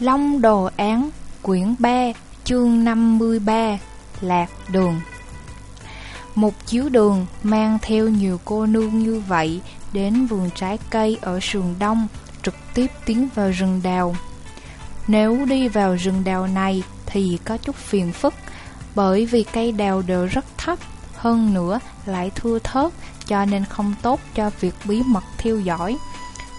Long Đồ Án, quyển 3, chương 53, Lạc Đường Một chiếu đường mang theo nhiều cô nương như vậy đến vườn trái cây ở sườn đông, trực tiếp tiến vào rừng đào. Nếu đi vào rừng đào này thì có chút phiền phức, bởi vì cây đào đều rất thấp, hơn nữa lại thưa thớt cho nên không tốt cho việc bí mật theo dõi.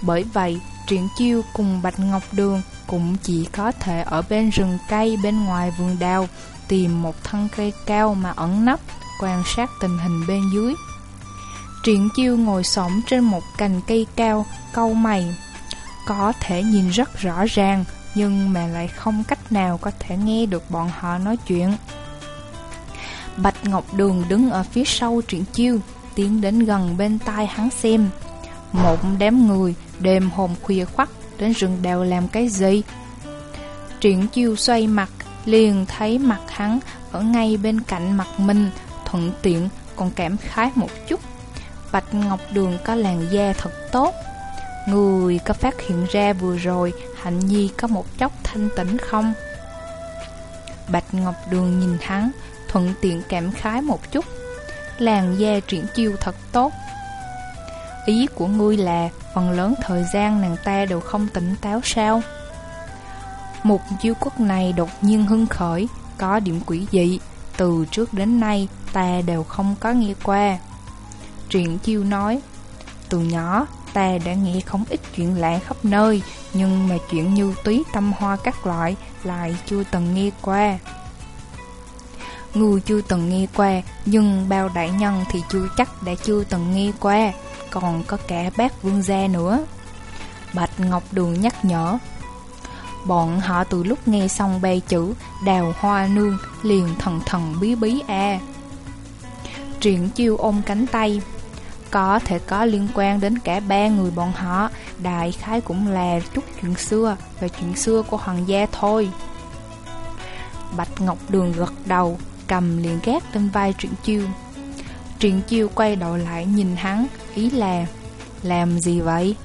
Bởi vậy, Truyện Chiêu cùng Bạch Ngọc Đường cũng chỉ có thể ở bên rừng cây bên ngoài vườn đào tìm một thân cây cao mà ẩn nấp, quan sát tình hình bên dưới. Triển chiêu ngồi xổm trên một cành cây cao, câu mày. Có thể nhìn rất rõ ràng, nhưng mà lại không cách nào có thể nghe được bọn họ nói chuyện. Bạch Ngọc Đường đứng ở phía sau triển chiêu, tiến đến gần bên tai hắn xem. Một đám người đêm hôm khuya khoắt đến rừng đèo làm cái gì? Triển chiêu xoay mặt, liền thấy mặt hắn ở ngay bên cạnh mặt mình, thuận tiện còn cảm khái một chút. Bạch Ngọc Đường có làn da thật tốt. Người có phát hiện ra vừa rồi Hạnh Nhi có một chốc thanh tĩnh không? Bạch Ngọc Đường nhìn hắn, thuận tiện cảm khái một chút. Làn da triển chiêu thật tốt. Ý của ngươi là phần lớn thời gian nàng ta đều không tỉnh táo sao? Một chiêu quốc này đột nhiên hưng khởi, có điểm quỷ dị, từ trước đến nay ta đều không có nghe qua. Truyện chiêu nói, từ nhỏ ta đã nghe không ít chuyện lạ khắp nơi, nhưng mà chuyện như túy tâm hoa các loại lại chưa từng nghe qua. Người chưa từng nghe qua, nhưng bao đại nhân thì chưa chắc đã chưa từng nghe qua, còn có cả bác vương gia nữa. Bạch Ngọc Đường nhắc nhở, Bọn họ từ lúc nghe xong ba chữ Đào hoa nương liền thần thần bí bí a. Triển chiêu ôm cánh tay Có thể có liên quan đến cả ba người bọn họ Đại khái cũng là chút chuyện xưa Và chuyện xưa của hoàng gia thôi. Bạch Ngọc Đường gật đầu Cầm liền gác lên vai Triển chiêu. Triển chiêu quay đầu lại nhìn hắn Ý là Làm gì vậy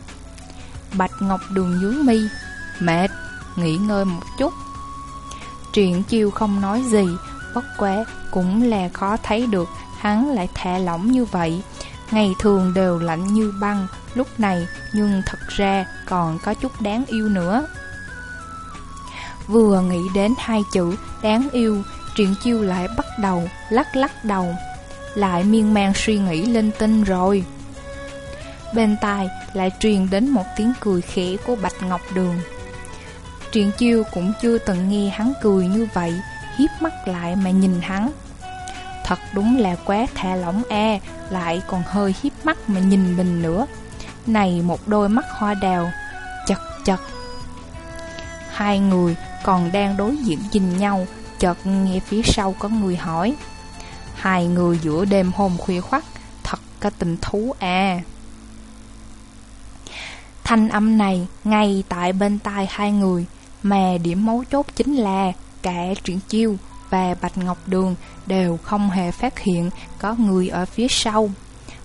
Bạch Ngọc Đường dướng mi Mệt nghỉ ngơi một chút. Triển chiêu không nói gì, bất quá cũng là khó thấy được hắn lại thả lỏng như vậy. Ngày thường đều lạnh như băng, lúc này nhưng thật ra còn có chút đáng yêu nữa. Vừa nghĩ đến hai chữ đáng yêu, Triển chiêu lại bắt đầu lắc lắc đầu, lại miên man suy nghĩ linh tinh rồi. Bên tai lại truyền đến một tiếng cười khẽ của Bạch Ngọc Đường. Truyện chiêu cũng chưa từng nghe hắn cười như vậy, Hiếp mắt lại mà nhìn hắn. Thật đúng là quá thả lỏng e Lại còn hơi hiếp mắt mà nhìn mình nữa. Này một đôi mắt hoa đào, Chật chật. Hai người còn đang đối diện nhìn nhau, Chợt nghe phía sau có người hỏi. Hai người giữa đêm hôm khuya khoắt, Thật có tình thú à? Thanh âm này ngay tại bên tai hai người mà điểm mấu chốt chính là cả Truyện Chiêu và Bạch Ngọc Đường đều không hề phát hiện có người ở phía sau.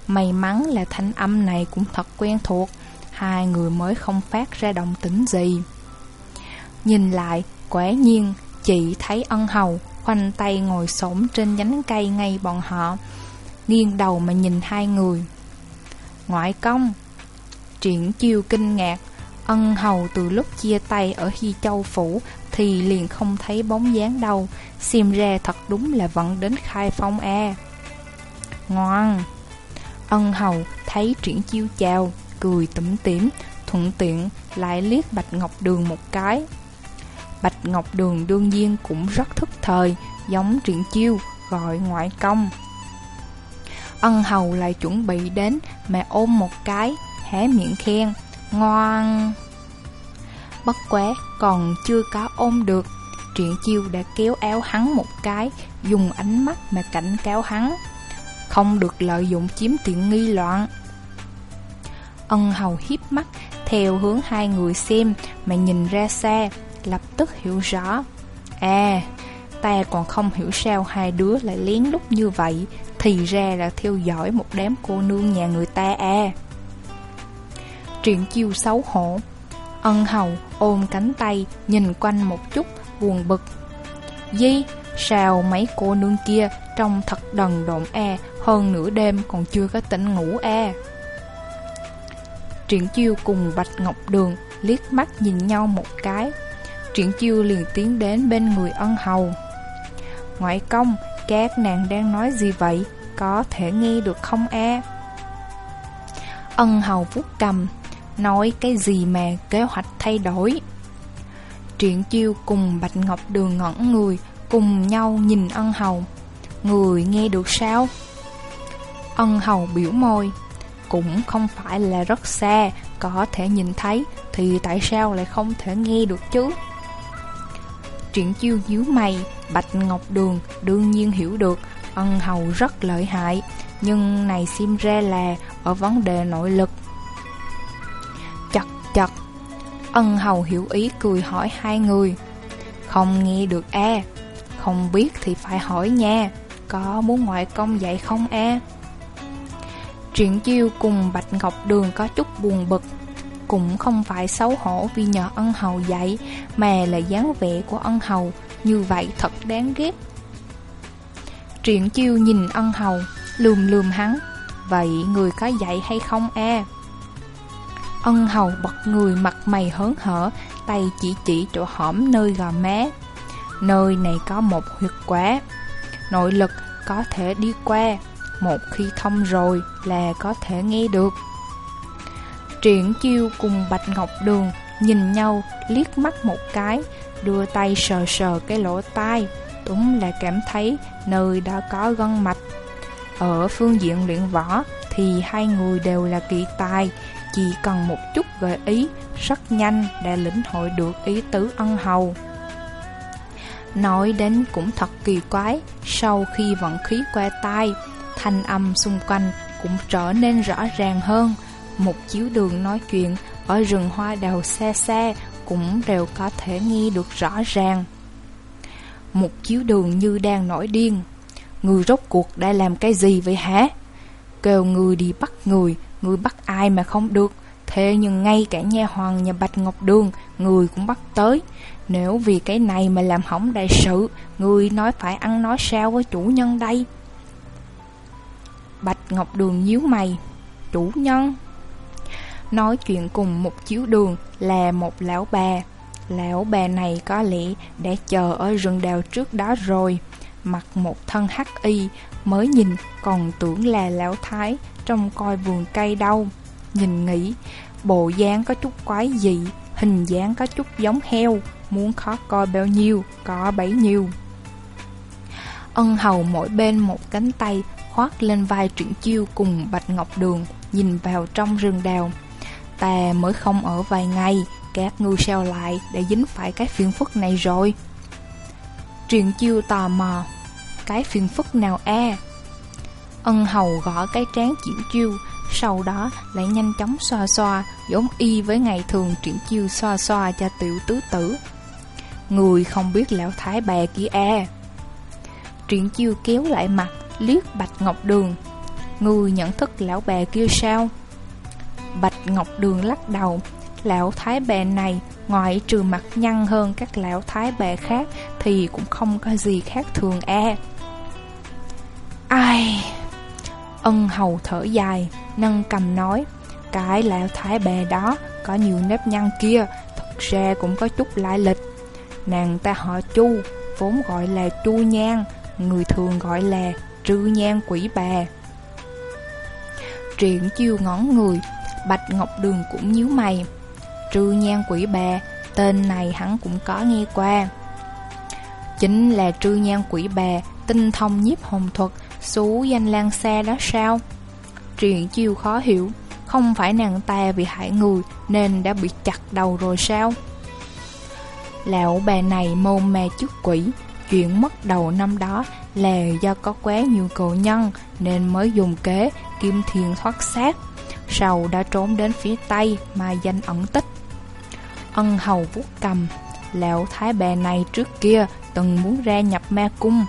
May mắn là thanh âm này cũng thật quen thuộc, hai người mới không phát ra động tĩnh gì. Nhìn lại, quả nhiên, chị thấy ân hầu khoanh tay ngồi xổm trên nhánh cây ngay bọn họ, nghiêng đầu mà nhìn hai người. Ngoại công, triển chiêu kinh ngạc, Ân hầu từ lúc chia tay ở Hy Châu Phủ thì liền không thấy bóng dáng đâu, xem ra thật đúng là vẫn đến khai phong a. Ngoan! Ân hầu thấy triển chiêu chào, cười tủm tỉm, thuận tiện lại liếc Bạch Ngọc Đường một cái. Bạch Ngọc Đường đương nhiên cũng rất thức thời, giống triển chiêu, gọi ngoại công. Ân hầu lại chuẩn bị đến mà ôm một cái, hé miệng khen. Ngoan. Bất quá, còn chưa có ôm được. Truyện chiêu đã kéo áo hắn một cái, Dùng ánh mắt mà cảnh cáo hắn. Không được lợi dụng chiếm tiện nghi loạn. Ân hầu hiếp mắt, Theo hướng hai người xem Mà nhìn ra xa, Lập tức hiểu rõ. À Ta còn không hiểu sao hai đứa lại lén lút như vậy, Thì ra là theo dõi một đám cô nương nhà người ta à triển chiêu xấu hổ. Ân hầu ôm cánh tay Nhìn quanh một chút buồn bực. Di Sao mấy cô nương kia Trông thật đần độn e Hơn nửa đêm còn chưa có tỉnh ngủ e. Triển chiêu cùng Bạch Ngọc Đường liếc mắt nhìn nhau một cái. Triển chiêu liền tiến đến bên người ân hầu. Ngoại công, các nàng đang nói gì vậy? Có thể nghe được không e? Ân hầu vuốt cầm Nói cái gì mà kế hoạch thay đổi? Triển chiêu cùng Bạch Ngọc Đường ngẩn người, Cùng nhau nhìn ân hầu. Người nghe được sao? Ân hầu biểu môi. Cũng không phải là rất xa, Có thể nhìn thấy, Thì tại sao lại không thể nghe được chứ? Triển chiêu nhíu mày, Bạch Ngọc Đường đương nhiên hiểu được, Ân hầu rất lợi hại. Nhưng này xem ra là Ở vấn đề nội lực. Chật. Ân hầu hiểu ý cười hỏi hai người. Không nghe được a Không biết thì phải hỏi nha, Có muốn ngoại công dạy không a Triển chiêu cùng Bạch Ngọc Đường có chút buồn bực, Cũng không phải xấu hổ vì nhờ ân hầu dạy Mà là dáng vẻ của ân hầu Như vậy thật đáng ghét. Triển chiêu nhìn ân hầu, Lườm lườm hắn, Vậy người có dạy hay không e? Ân hầu bật người mặt mày hớn hở, Tay chỉ chỉ chỗ hõm nơi gò má. Nơi này có một huyệt quá Nội lực có thể đi qua. Một khi thông rồi là có thể nghe được. Triển chiêu cùng Bạch Ngọc Đường Nhìn nhau, liếc mắt một cái, Đưa tay sờ sờ cái lỗ tai. Đúng là cảm thấy nơi đã có gân mạch. Ở phương diện luyện võ Thì hai người đều là kỳ tài chỉ cần một chút gợi ý, rất nhanh đã lĩnh hội được ý tứ ân hầu. Nói đến cũng thật kỳ quái, sau khi vận khí qua tai, thanh âm xung quanh cũng trở nên rõ ràng hơn. Một chiếu đường nói chuyện ở rừng hoa đào xa xa cũng đều có thể nghe được rõ ràng. Một chiếu đường như đang nổi điên. Người rốt cuộc đã làm cái gì vậy hả? Kêu người đi bắt người, người bắt ai mà không được. Thế nhưng ngay cả nha hoàng nhà Bạch Ngọc Đường, Người cũng bắt tới. Nếu vì cái này mà làm hỏng đại sự, Người nói phải ăn nói sao với chủ nhân đây? Bạch Ngọc Đường nhíu mày. Chủ nhân? Nói chuyện cùng một chiếu đường là một lão bà. Lão bà này có lẽ đã chờ ở rừng đào trước đó rồi. Mặc một thân hắc y, Mới nhìn còn tưởng là lão thái. Trong coi vườn cây đâu. Nhìn nghĩ, Bộ dáng có chút quái dị, Hình dáng có chút giống heo, Muốn khó coi bao nhiêu, Có bấy nhiêu. Ân hầu mỗi bên một cánh tay, khoác lên vai truyện chiêu cùng Bạch Ngọc Đường, Nhìn vào trong rừng đào. Ta mới không ở vài ngày, Các ngươi sao lại để dính phải cái phiền phức này rồi. Truyền chiêu tò mò, Cái phiền phức nào e? Ân hầu gõ cái trán triển chiêu, sau đó lại nhanh chóng xoa xoa, Giống y với ngày thường triển chiêu xoa xoa cho tiểu tứ tử. Người không biết lão thái bà kia e Triển chiêu kéo lại mặt, Liếc Bạch Ngọc Đường. Người nhận thức lão bà kia sao? Bạch Ngọc Đường lắc đầu. Lão thái bà này, ngoại trừ mặt nhăn hơn các lão thái bà khác, Thì cũng không có gì khác thường e Ai? Ân hầu thở dài, Nâng cầm nói, Cái lão thái bè đó Có nhiều nếp nhăn kia, Thật ra cũng có chút lại lịch. Nàng ta họ chu, Vốn gọi là chu nhan, Người thường gọi là trư nhan quỷ bà. Triển chiêu ngón người, Bạch Ngọc Đường cũng nhíu mày. Trư nhan quỷ bà, Tên này hắn cũng có nghe qua. Chính là trư nhan quỷ bà, Tinh thông nhiếp hồn thuật Xú danh lan xa đó sao? Truyền chiêu khó hiểu, Không phải nàng ta vì hại người Nên đã bị chặt đầu rồi sao? Lão bà này môn ma chức quỷ, Chuyện mất đầu năm đó là do có quá nhiều cậu nhân Nên mới dùng kế kim thiền thoát xác. Sau đã trốn đến phía Tây mà danh ẩn tích. Ân hầu vuốt cầm, Lão thái bà này trước kia từng muốn ra nhập ma cung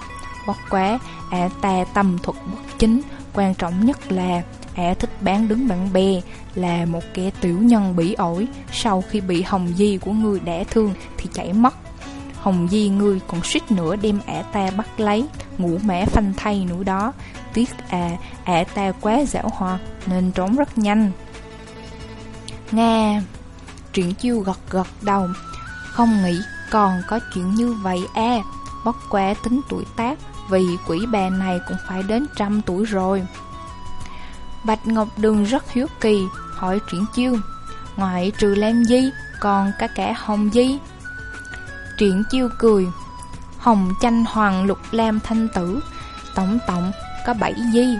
Bất quá ả ta tâm thuật bất chính. Quan trọng nhất là ả thích bán đứng bạn bè Là một kẻ tiểu nhân bỉ ổi. Sau khi bị hồng di của người đẻ thương thì chảy mất. Hồng di ngươi còn suýt nữa đem ả ta bắt lấy. Ngủ mẻ phanh thay nữa đó. Tiếc à, ả ta quá dẻo hoạt Nên trốn rất nhanh. Nga Triển chiêu gật gật đầu. Không nghĩ còn có chuyện như vậy à. Bất quá tính tuổi tác. Vì quỷ bà này cũng phải đến trăm tuổi rồi. Bạch Ngọc Đường rất hiếu kỳ, Hỏi Triển chiêu, Ngoại trừ Lan Di, Còn cả cả Hồng Di? Triển chiêu cười, Hồng chanh hoàng lục lam thanh tử, Tổng tổng có bảy di.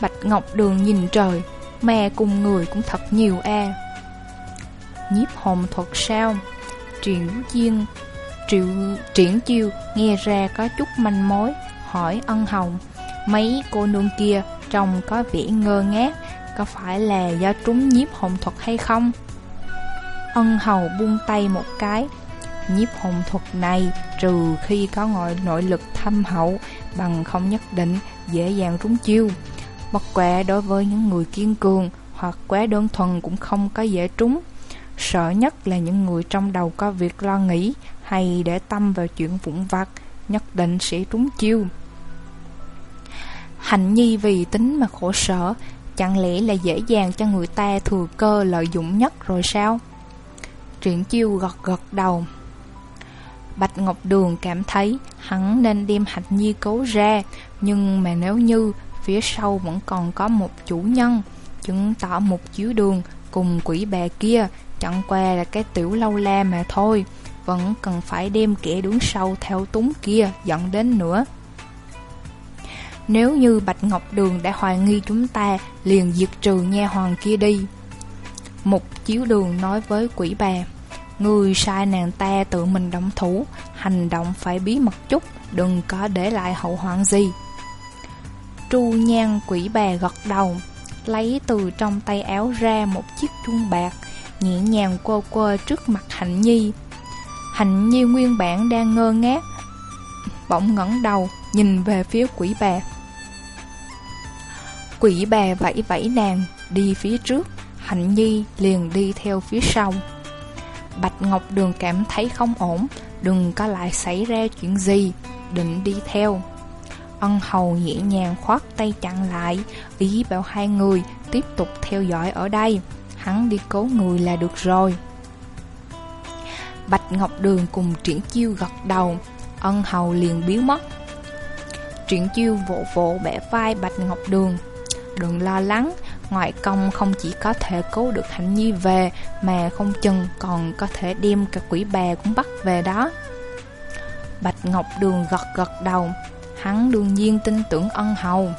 Bạch Ngọc Đường nhìn trời Mẹ cùng người cũng thật nhiều a à. Nhiếp hồn thuật sao? Triển chiên Triệu, triển chiêu nghe ra có chút manh mối Hỏi ân hồng Mấy cô nương kia trông có vẻ ngơ ngác Có phải là do trúng nhiếp hồn thuật hay không? Ân hầu buông tay một cái Nhiếp hồn thuật này trừ khi có ngội nội lực thâm hậu Bằng không nhất định dễ dàng trúng chiêu. Bất quả đối với những người kiên cường hoặc quá đơn thuần cũng không có dễ trúng. Sợ nhất là những người trong đầu có việc lo nghĩ hay để tâm vào chuyện vụn vặt, Nhất định sẽ trúng chiêu. Hạnh nhi vì tính mà khổ sở, Chẳng lẽ là dễ dàng cho người ta thừa cơ lợi dụng nhất rồi sao? Triển chiêu gật gật đầu. Bạch Ngọc Đường cảm thấy hắn nên đem Hạnh Nhi cứu ra, Nhưng mà nếu như phía sau vẫn còn có một chủ nhân, Chứng tỏ một chiếu đường cùng quỷ bà kia, Chẳng qua là cái tiểu lâu la mà thôi. Vẫn cần phải đem kẻ đứng sau theo túng kia dẫn đến nữa. Nếu như Bạch Ngọc Đường đã hoài nghi chúng ta, Liền diệt trừ nha hoàng kia đi. Một chiếu đường nói với quỷ bà, Người sai nàng ta tự mình động thủ, Hành động phải bí mật chút, Đừng có để lại hậu hoạn gì. Tru nhan quỷ bà gật đầu, Lấy từ trong tay áo ra một chiếc chuông bạc, Nhẹ nhàng quơ quơ trước mặt Hạnh Nhi. Hạnh Nhi nguyên bản đang ngơ ngác, Bỗng ngẩng đầu Nhìn về phía quỷ bà. Quỷ bà vẫy vẫy nàng Đi phía trước Hạnh Nhi liền đi theo phía sau. Bạch Ngọc Đường cảm thấy không ổn, Đừng có lại xảy ra chuyện gì, Định đi theo. Ân hầu nhẹ nhàng khoát tay chặn lại, Ý bảo hai người tiếp tục theo dõi ở đây. Hắn đi cứu người là được rồi. Bạch Ngọc Đường cùng Triển Chiêu gật đầu. Ân hầu liền biến mất. Triển Chiêu vỗ vỗ bẻ vai Bạch Ngọc Đường. Đừng lo lắng, Ngoại công không chỉ có thể cứu được Hạnh Nhi về, Mà không chừng còn có thể đem cả quỷ bè cũng bắt về đó. Bạch Ngọc Đường gật gật đầu. Hắn đương nhiên tin tưởng ân hầu.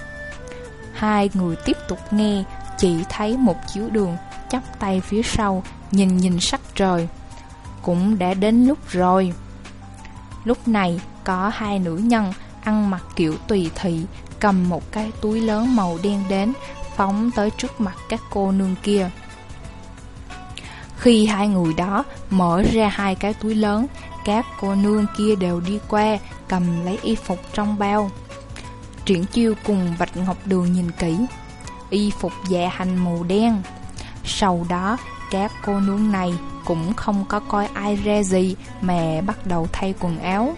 Hai người tiếp tục nghe, Chỉ thấy một chiếu đường chắp tay phía sau, Nhìn nhìn sắc trời. Cũng đã đến lúc rồi. Lúc này, có hai nữ nhân Ăn mặc kiểu tùy thị, Cầm một cái túi lớn màu đen đến, Phóng tới trước mặt các cô nương kia. Khi hai người đó mở ra hai cái túi lớn, Các cô nương kia đều đi qua, Cầm lấy y phục trong bao. Triển chiêu cùng Bạch Ngọc Đường nhìn kỹ, Y phục dạ hành màu đen. Sau đó, các cô nương này cũng không có coi ai ra gì Mà bắt đầu thay quần áo.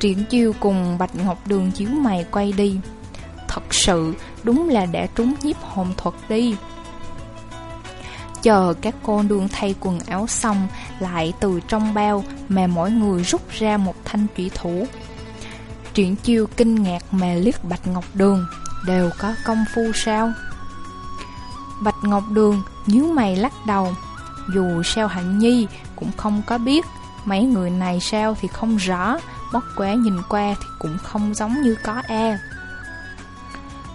Triển chiêu cùng Bạch Ngọc Đường chiếu mày quay đi. Thật sự, đúng là đã trúng nhiếp hồn thuật đi. Chờ các cô đương thay quần áo xong, Lại từ trong bao mà mỗi người rút ra một thanh trụy thủ. Triển chiêu kinh ngạc mà liếc Bạch Ngọc Đường, Đều có công phu sao? Bạch Ngọc Đường nhíu mày lắc đầu dù sao hạnh nhi cũng không có biết, Mấy người này sao thì không rõ Bất quá nhìn qua thì cũng không giống như có e.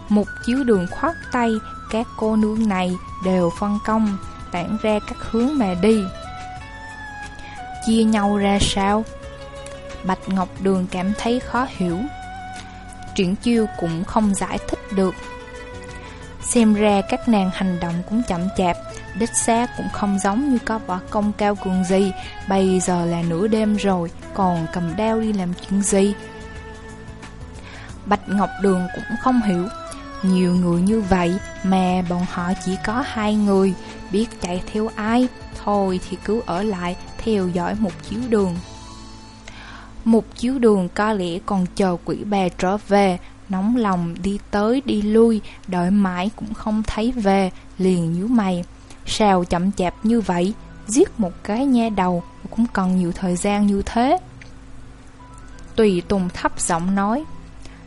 Một chiếu đường khoát tay, Các cô nương này đều phân công, Tản ra các hướng mà đi. Chia nhau ra sao Bạch Ngọc Đường cảm thấy khó hiểu. Triển chiêu cũng không giải thích được. Xem ra các nàng hành động cũng chậm chạp, Đích xác cũng không giống như có võ công cao cường gì. Bây giờ là nửa đêm rồi, Còn cầm đao đi làm chuyện gì? Bạch Ngọc Đường cũng không hiểu. Nhiều người như vậy mà bọn họ chỉ có hai người. Biết chạy theo ai, Thôi thì cứ ở lại, theo dõi một chiếu đường. Một chiếu đường có lẽ còn chờ quỷ bà trở về Nóng lòng đi tới đi lui, Đợi mãi cũng không thấy về, Liền nhíu mày. Sao chậm chạp như vậy, Giết một cái nha đầu, Cũng cần nhiều thời gian như thế. Tùy Tùng thấp giọng nói,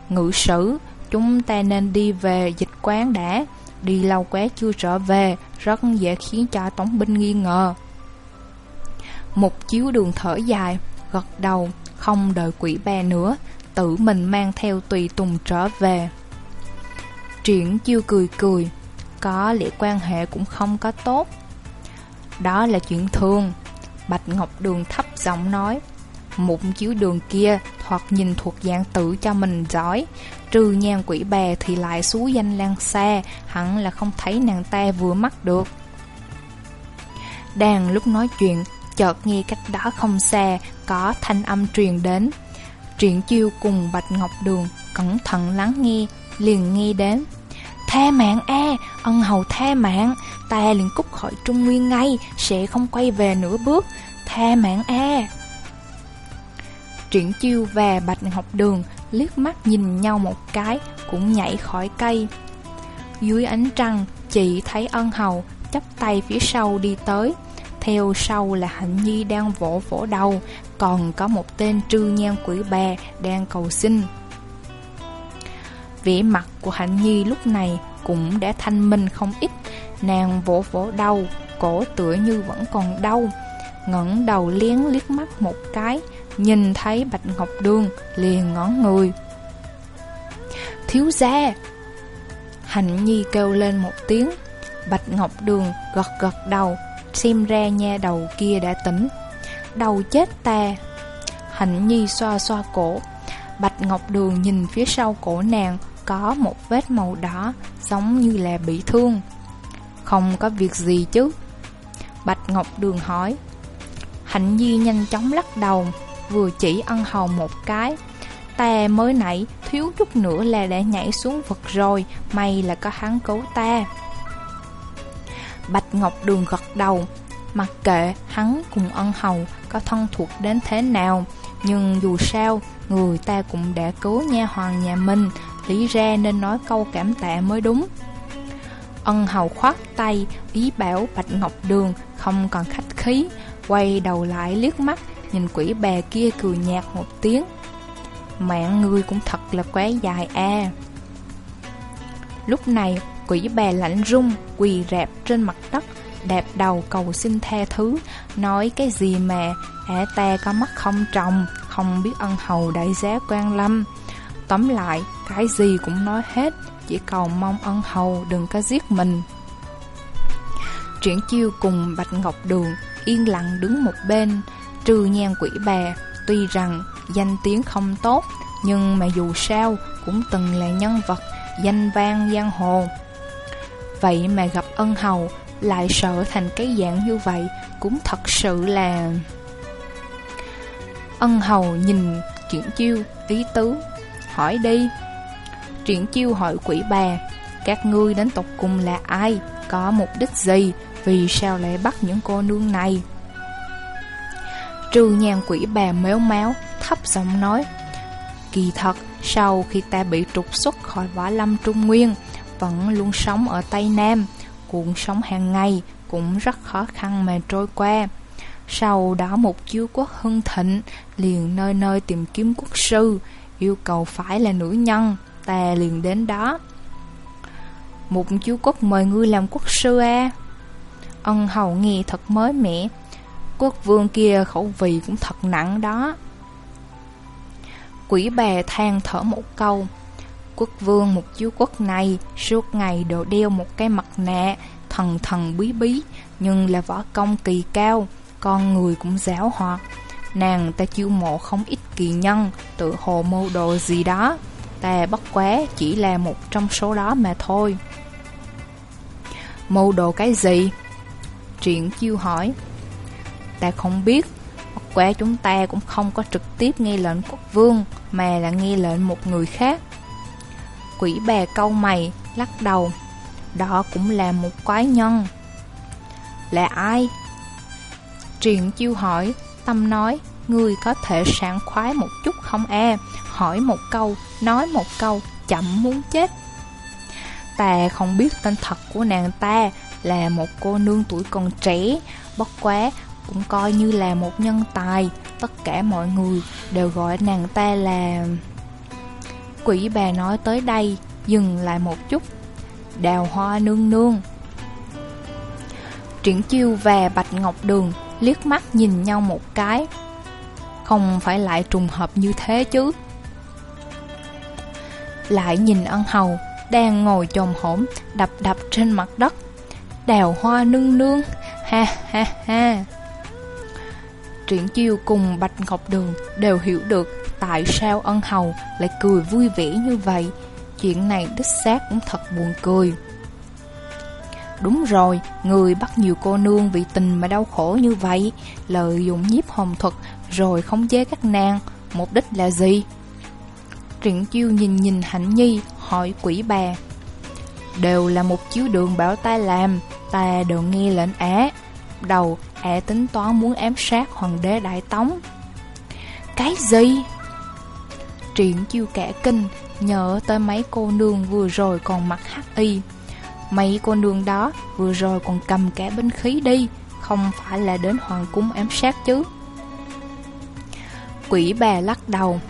Ngự sử, Chúng ta nên đi về dịch quán đã. Đi lâu quá chưa trở về, Rất dễ khiến cho Tống binh nghi ngờ. Một chiếu đường thở dài, Gật đầu, Không đợi quỷ bè nữa Tự mình mang theo tùy tùng trở về. Triển chiêu cười cười, Có lẽ quan hệ cũng không có tốt. Đó là chuyện thường. Bạch Ngọc Đường thấp giọng nói Một chiếu đường kia Thoạt nhìn thuộc dạng tự cho mình giỏi, Trừ nhan quỷ bè thì lại xú danh lan xa, Hẳn là không thấy nàng ta vừa mắt được. Đang lúc nói chuyện, Chợt nghe cách đó không xa, Có thanh âm truyền đến. Truyện chiêu cùng Bạch Ngọc Đường Cẩn thận lắng nghe Liền nghe đến Tha mạng a ân hầu tha mạng Ta liền cút khỏi Trung Nguyên ngay Sẽ không quay về nửa bước Tha mạng a truyện chiêu và Bạch Ngọc Đường liếc mắt nhìn nhau một cái, cũng nhảy khỏi cây. Dưới ánh trăng, chị thấy ân hầu chắp tay phía sau đi tới. Theo sau là Hạnh Nhi đang vỗ vỗ đầu, còn có một tên trư nhan quỷ bà đang cầu xin. Vẻ mặt của Hạnh Nhi lúc này cũng đã thanh minh không ít, nàng vỗ vỗ đầu, cổ tựa như vẫn còn đau. ngẩng đầu liếng liếc mắt một cái, Nhìn thấy Bạch Ngọc Đường liền ngón người Thiếu gia Hạnh Nhi kêu lên một tiếng Bạch Ngọc Đường gật gật đầu Xem ra nha đầu kia đã tỉnh. Đầu chết ta Hạnh Nhi xoa xoa cổ. Bạch Ngọc Đường nhìn phía sau cổ nàng Có một vết màu đỏ Giống như là bị thương. Không có việc gì chứ? Bạch Ngọc Đường hỏi. Hạnh Nhi nhanh chóng lắc đầu vừa chỉ ân hầu một cái. Ta mới nãy thiếu chút nữa là đã nhảy xuống vực rồi, may là có hắn cứu ta. Bạch Ngọc Đường gật đầu, mặc kệ hắn cùng ân hầu có thân thuộc đến thế nào, nhưng dù sao, người ta cũng đã cứu nha hoàng nhà mình, lý ra nên nói câu cảm tạ mới đúng. Ân hầu khoát tay, ý bảo Bạch Ngọc Đường không còn khách khí, quay đầu lại liếc mắt Nhìn quỷ bà kia cười nhạt một tiếng Mạng người cũng thật là quá dài a à. Lúc này quỷ bà lạnh rung Quỳ rạp trên mặt đất Đạp đầu cầu xin tha thứ. Nói cái gì mà Ả ta có mắt không trồng Không biết ân hầu đại giá quan lâm. Tóm lại Cái gì cũng nói hết Chỉ cầu mong ân hầu đừng có giết mình. Triển chiêu cùng Bạch Ngọc Đường Yên lặng đứng một bên. Trừ nhan quỷ bà, tuy rằng danh tiếng không tốt, nhưng mà dù sao cũng từng là nhân vật danh vang giang hồ. Vậy mà gặp ân hầu lại sợ thành cái dạng như vậy cũng thật sự là... Ân hầu nhìn Triển Chiêu ý tứ, hỏi đi. Triển Chiêu hỏi quỷ bà, các ngươi đến tộc cùng là ai, có mục đích gì, vì sao lại bắt những cô nương này? Trừ nhàn quỷ bà méo máu, thấp giọng nói Kỳ thật, sau khi ta bị trục xuất khỏi võ lâm Trung Nguyên vẫn luôn sống ở Tây Nam, Cuộc sống hàng ngày cũng rất khó khăn mà trôi qua. Sau đó một chiếu quốc hưng thịnh, Liền nơi nơi tìm kiếm quốc sư, Yêu cầu phải là nữ nhân, Ta liền đến đó. Một chiếu quốc mời ngươi làm quốc sư à Ân hầu nghe thật mới mẻ, Quốc vương kia khẩu vị cũng thật nặng đó. Quỷ bà than thở một câu Quốc vương, một chiếu quốc này, Suốt ngày đều đeo một cái mặt nạ, Thần thần bí bí, Nhưng là võ công kỳ cao, Con người cũng giáo hoạt. Nàng ta chiêu mộ không ít kỳ nhân, Tự hồ mưu đồ gì đó. Ta bất quá chỉ là một trong số đó mà thôi. Mưu đồ cái gì? Triển chiêu hỏi. Ta không biết. Bất quá chúng ta cũng không có trực tiếp nghe lệnh quốc vương, Mà là nghe lệnh một người khác. Quỷ bè câu mày lắc đầu. Đó cũng là một quái nhân. Là ai? Triện chiêu hỏi, tâm nói, người có thể sảng khoái một chút không e, hỏi một câu, nói một câu, chậm muốn chết. Ta không biết tên thật của nàng ta là một cô nương tuổi còn trẻ, bất quá cũng coi như là một nhân tài, tất cả mọi người đều gọi nàng ta là... Quỷ bà nói tới đây, dừng lại một chút. Đào hoa nương nương. Triển chiêu và Bạch Ngọc Đường liếc mắt nhìn nhau một cái. Không phải lại trùng hợp như thế chứ. Lại nhìn ân hầu, đang ngồi chồm hổm, đập đập trên mặt đất. Đào hoa nương nương, ha ha ha. Triển chiêu cùng Bạch Ngọc Đường đều hiểu được tại sao ân hầu lại cười vui vẻ như vậy. Chuyện này đích xác cũng thật buồn cười. Đúng rồi, người bắt nhiều cô nương vì tình mà đau khổ như vậy, lợi dụng nhiếp hồng thuật rồi khống chế các nàng, mục đích là gì? Triển chiêu nhìn nhìn Hạnh Nhi, hỏi quỷ bà. Đều là một chiếu đường bảo ta làm, ta đều nghe lệnh á. Đầu, ả tính toán muốn ám sát hoàng đế Đại Tống. Cái gì? Triển chiêu cả kinh, nhớ tới mấy cô nương vừa rồi còn mặc hắc y. Mấy cô nương đó vừa rồi còn cầm cả binh khí đi, không phải là đến hoàng cung ám sát chứ. Quỷ bà lắc đầu,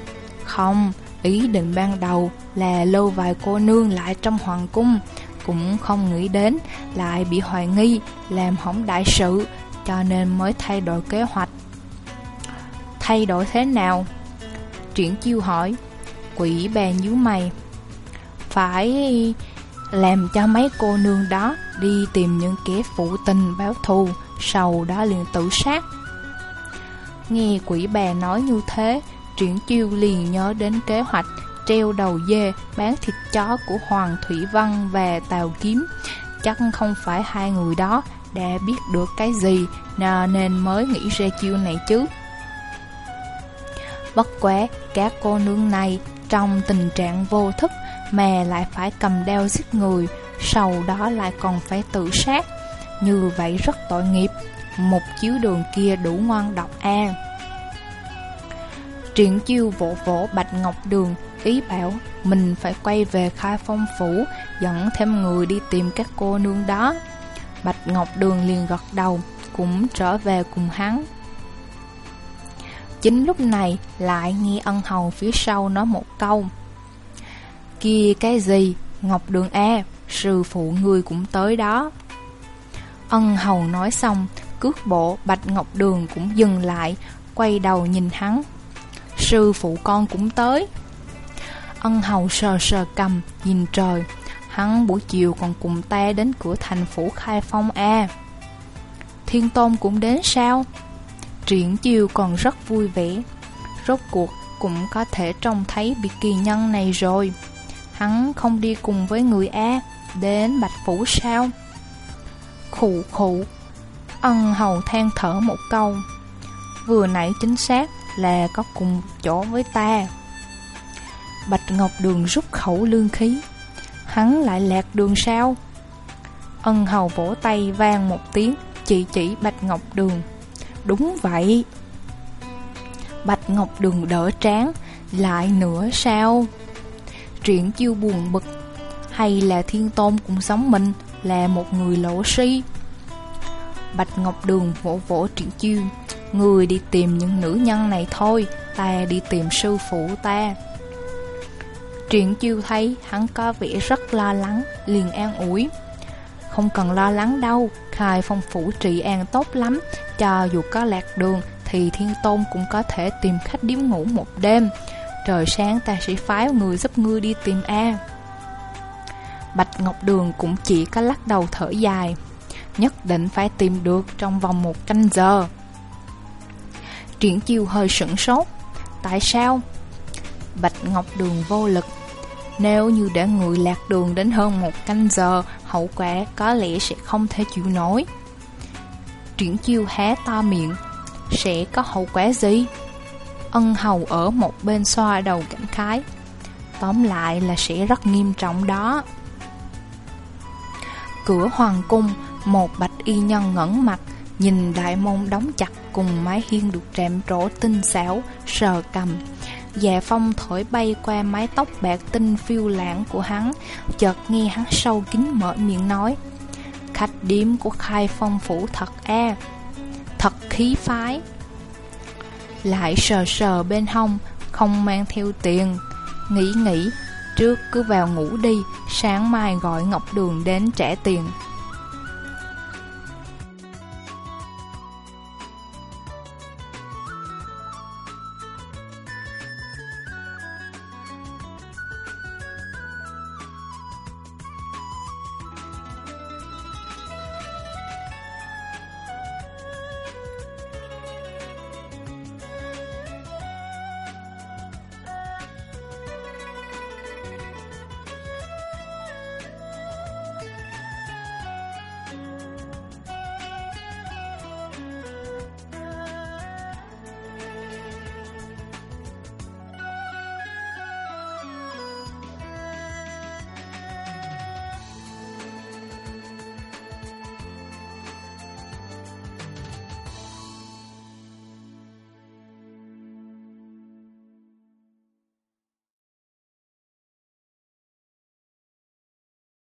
không, ý định ban đầu là lâu vài cô nương lại trong hoàng cung, cũng không nghĩ đến lại bị hoài nghi, làm hỏng đại sự, cho nên mới thay đổi kế hoạch. Thay đổi thế nào? Triển chiêu hỏi, quỷ bà nhíu mày. Phải làm cho mấy cô nương đó đi tìm những kẻ phụ tình báo thù, sau đó liền tự sát. Nghe quỷ bà nói như thế, triển chiêu liền nhớ đến kế hoạch treo đầu dê bán thịt chó của Hoàng Thủy Văn và Tào Kiếm. Chắc không phải hai người đó đã biết được cái gì nên mới nghĩ ra chiêu này chứ. Bất quá, các cô nương này trong tình trạng vô thức mà lại phải cầm đeo giết người, sau đó lại còn phải tự sát. Như vậy rất tội nghiệp, một chiếu đường kia đủ ngoan độc an. Triển chiêu vỗ vỗ Bạch Ngọc Đường, ý bảo mình phải quay về khai phong phủ, dẫn thêm người đi tìm các cô nương đó. Bạch Ngọc Đường liền gật đầu, cũng trở về cùng hắn. Chính lúc này lại nghe ân hầu phía sau nói một câu. Kia cái gì, Ngọc Đường A, sư phụ người cũng tới đó. Ân hầu nói xong, cước bộ Bạch Ngọc Đường cũng dừng lại, quay đầu nhìn hắn. Sư phụ con cũng tới. Ân hầu sờ sờ cầm, nhìn trời. Hắn buổi chiều còn cùng ta đến cửa thành phủ khai phong A Thiên Tôn cũng đến sao? Triển chiêu còn rất vui vẻ. Rốt cuộc cũng có thể trông thấy bị kỳ nhân này rồi. Hắn không đi cùng với người A, Đến Bạch Phủ sao? Khụ khụ. Ân hầu than thở một câu. Vừa nãy chính xác là có cùng chỗ với ta. Bạch Ngọc Đường rút khẩu lương khí. Hắn lại lạc đường sao? Ân hầu vỗ tay vang một tiếng, Chỉ chỉ Bạch Ngọc Đường. Đúng vậy. Bạch Ngọc Đường đỡ tráng Lại nữa sao? Triển chiêu buồn bực, Hay là thiên tôn cũng sống mình, Là một người lỗ si? Bạch Ngọc Đường vỗ vỗ Triển chiêu, Người đi tìm những nữ nhân này thôi, Ta đi tìm sư phụ ta. Triển chiêu thấy hắn có vẻ rất lo lắng, Liền an ủi. Không cần lo lắng đâu. Khai phong phủ trị an tốt lắm. Cho dù có lạc đường, Thì thiên tôn cũng có thể tìm khách điếm ngủ một đêm. Trời sáng, ta sẽ phái người giúp ngươi đi tìm A. Bạch Ngọc Đường cũng chỉ có lắc đầu thở dài. Nhất định phải tìm được trong vòng một canh giờ. Triển chiêu hơi sửng sốt. Tại sao? Bạch Ngọc Đường vô lực. Nếu như để người lạc đường đến hơn một canh giờ, Hậu quả có lẽ sẽ không thể chịu nổi. Triển chiêu há to miệng, Sẽ có hậu quả gì? Ân hầu ở một bên xoa đầu cảm khái, Tóm lại là sẽ rất nghiêm trọng đó. Cửa hoàng cung, Một bạch y nhân ngẩn mặt, Nhìn đại môn đóng chặt cùng mái hiên được trạm trổ tinh xảo, Sờ cầm. Dạ phong thổi bay qua mái tóc bạc tinh phiêu lãng của hắn, Chợt nghe hắn sâu kín mở miệng nói, Khách điếm của khai phong phủ thật a, Thật khí phái. Lại sờ sờ bên hông, Không mang theo tiền, Nghĩ nghĩ, Trước cứ vào ngủ đi, Sáng mai gọi Ngọc Đường đến trả tiền.